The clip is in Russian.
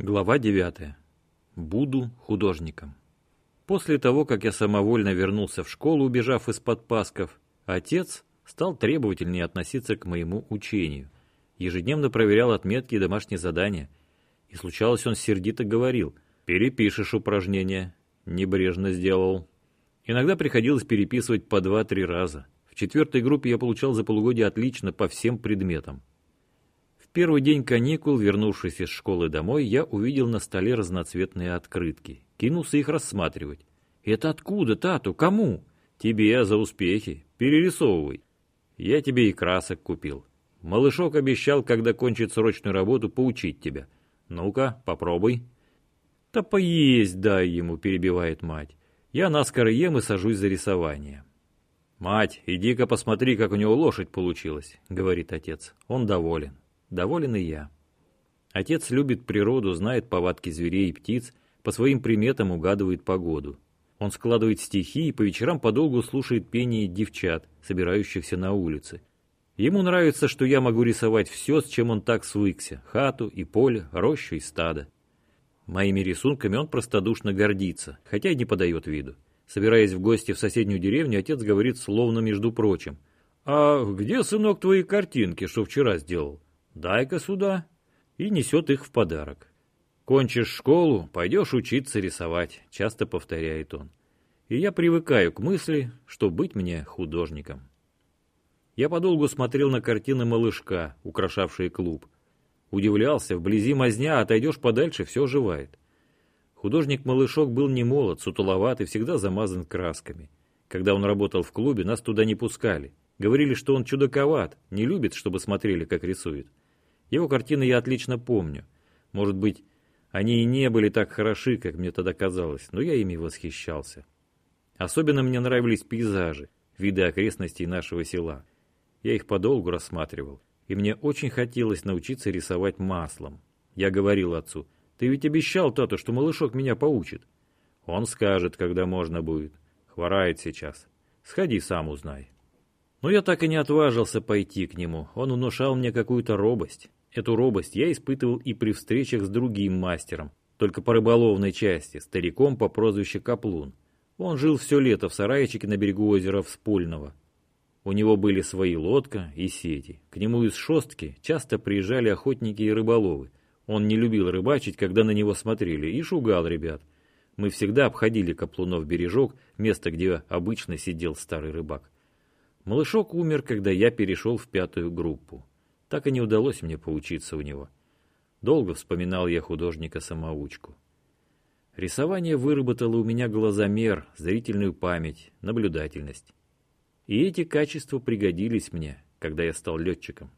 Глава 9. Буду художником. После того, как я самовольно вернулся в школу, убежав из-под пасков, отец стал требовательнее относиться к моему учению. Ежедневно проверял отметки и домашние задания. И случалось, он сердито говорил, «Перепишешь упражнения». Небрежно сделал. Иногда приходилось переписывать по два-три раза. В четвертой группе я получал за полугодие отлично по всем предметам первый день каникул, вернувшись из школы домой, я увидел на столе разноцветные открытки. Кинулся их рассматривать. «Это откуда, Тату? Кому?» «Тебе за успехи. Перерисовывай. Я тебе и красок купил. Малышок обещал, когда кончит срочную работу, поучить тебя. Ну-ка, попробуй». «Да поесть дай ему», — перебивает мать. Я наскоро ем и сажусь за рисование. «Мать, иди-ка посмотри, как у него лошадь получилась», — говорит отец. Он доволен. Доволен и я. Отец любит природу, знает повадки зверей и птиц, по своим приметам угадывает погоду. Он складывает стихи и по вечерам подолгу слушает пение девчат, собирающихся на улице. Ему нравится, что я могу рисовать все, с чем он так свыкся – хату и поле, рощу и стадо. Моими рисунками он простодушно гордится, хотя и не подает виду. Собираясь в гости в соседнюю деревню, отец говорит словно между прочим. «А где, сынок, твои картинки, что вчера сделал?» Дай-ка сюда, и несет их в подарок. Кончишь школу, пойдешь учиться рисовать, часто повторяет он. И я привыкаю к мысли, что быть мне художником. Я подолгу смотрел на картины малышка, украшавшие клуб. Удивлялся, вблизи мазня, отойдешь подальше, все оживает. Художник-малышок был не молод, сутуловат и всегда замазан красками. Когда он работал в клубе, нас туда не пускали. Говорили, что он чудаковат, не любит, чтобы смотрели, как рисует. Его картины я отлично помню. Может быть, они и не были так хороши, как мне тогда казалось, но я ими восхищался. Особенно мне нравились пейзажи, виды окрестностей нашего села. Я их подолгу рассматривал, и мне очень хотелось научиться рисовать маслом. Я говорил отцу, ты ведь обещал, Тато, что малышок меня поучит. Он скажет, когда можно будет. Хворает сейчас. Сходи сам узнай. Но я так и не отважился пойти к нему. Он внушал мне какую-то робость. Эту робость я испытывал и при встречах с другим мастером, только по рыболовной части, стариком по прозвищу Каплун. Он жил все лето в сарайчике на берегу озера Вспольного. У него были свои лодка и сети. К нему из шостки часто приезжали охотники и рыболовы. Он не любил рыбачить, когда на него смотрели, и шугал ребят. Мы всегда обходили Каплунов бережок, место, где обычно сидел старый рыбак. Малышок умер, когда я перешел в пятую группу. Так и не удалось мне поучиться у него. Долго вспоминал я художника-самоучку. Рисование выработало у меня глазомер, зрительную память, наблюдательность. И эти качества пригодились мне, когда я стал летчиком.